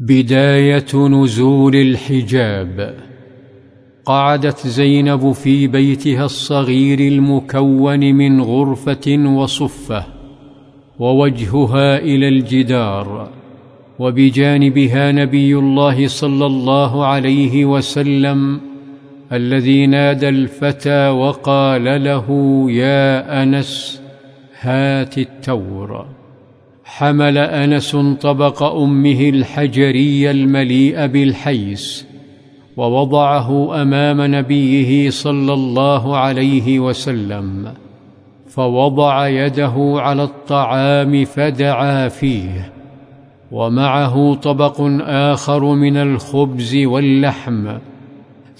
بداية نزول الحجاب. قعدت زينب في بيتها الصغير المكون من غرفة وصفة ووجهها إلى الجدار وبجانبها نبي الله صلى الله عليه وسلم الذي نادى الفتى وقال له يا أنس هات التور. حمل أنس طبق أمه الحجري المليء بالحيس ووضعه أمام نبيه صلى الله عليه وسلم فوضع يده على الطعام فدعا فيه ومعه طبق آخر من الخبز واللحم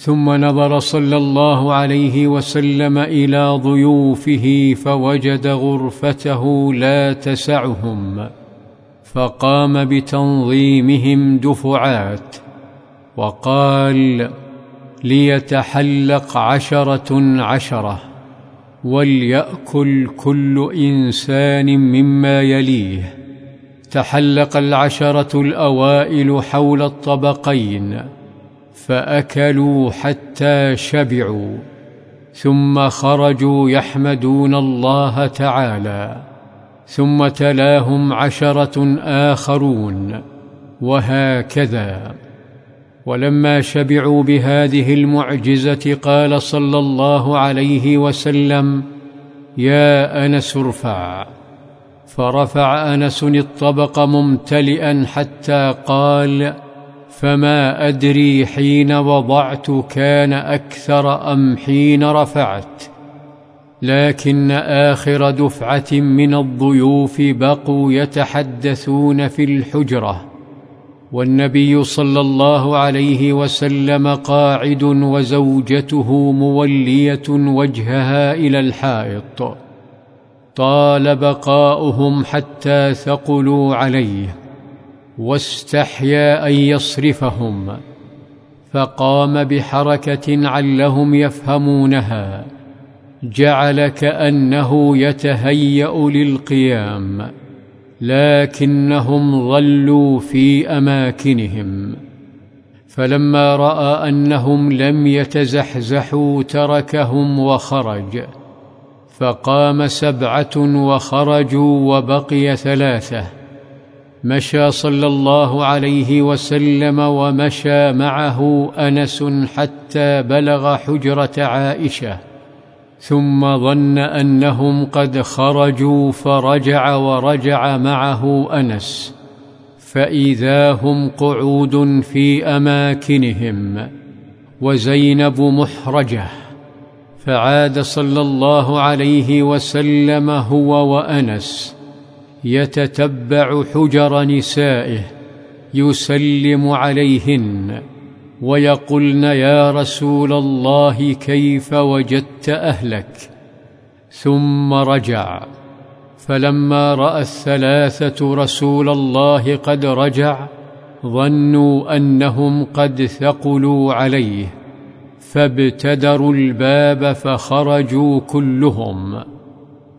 ثم نظر صلى الله عليه وسلم إلى ضيوفه فوجد غرفته لا تسعهم فقام بتنظيمهم دفعات وقال ليتحلق عشرة عشرة وليأكل كل إنسان مما يليه. تحلق العشرة الأوائل حول الطبقين فأكلوا حتى شبعوا ثم خرجوا يحمدون الله تعالى ثم تلاهم عشرة آخرون وهكذا. ولما شبعوا بهذه المعجزة قال صلى الله عليه وسلم يا أنس ارفع. فرفع أنس الطبق ممتلئا حتى قال فما ادري حين وضعت كان أكثر ام حين رفعت لكن اخر دفعه من الضيوف بقوا يتحدثون في الحجره والنبي صلى الله عليه وسلم قاعد وزوجته موليه وجهها إلى الحائط طال بقاؤهم حتى ثقلوا عليه واستحيا أن يصرفهم فقام بحركة علهم يفهمونها جعل كانه يتهيأ للقيام لكنهم ظلوا في أماكنهم. فلما رأى أنهم لم يتزحزحوا تركهم وخرج فقام سبعة وخرجوا وبقي ثلاثة. مشى صلى الله عليه وسلم ومشى معه أنس حتى بلغ حجرة عائشة ثم ظن أنهم قد خرجوا فرجع ورجع معه أنس فإذا هم قعود في أماكنهم وزينب محرجة فعاد صلى الله عليه وسلم هو وأنس يتتبع حجر نسائه يسلم عليهن ويقولن يا رسول الله كيف وجدت أهلك؟ ثم رجع. فلما رأى الثلاثة رسول الله قد رجع ظنوا أنهم قد ثقلوا عليه فابتدروا الباب فخرجوا كلهم.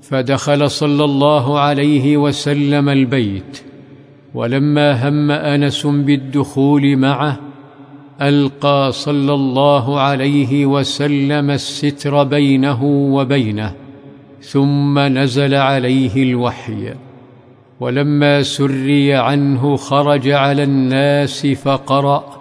فدخل صلى الله عليه وسلم البيت ولما هم أنس بالدخول معه ألقى صلى الله عليه وسلم الستر بينه وبينه ثم نزل عليه الوحي ولما سري عنه خرج على الناس فقرأ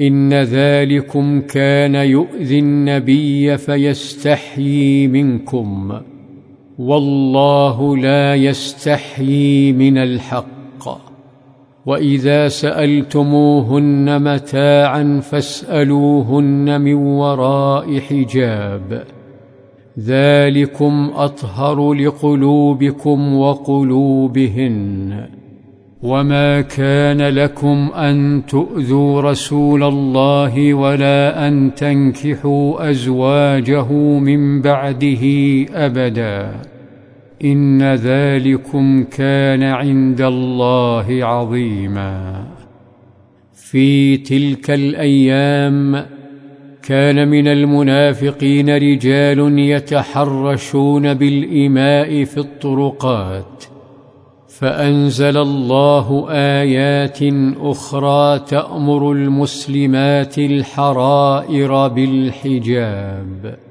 ان ذلكم كان يؤذي النبي فيستحيي منكم والله لا يستحيي من الحق واذا سالتموهن متاعا فاسالوهن من وراء حجاب ذلكم اطهر لقلوبكم وقلوبهن وما كان لكم ان تؤذوا رسول الله ولا ان تنكحوا ازواجه من بعده ابدا ان ذلكم كان عند الله عظيما في تلك الأيام كان من المنافقين رجال يتحرشون بالاماء في الطرقات فأنزل الله آيات أخرى تأمر المسلمات الحرائر بالحجاب.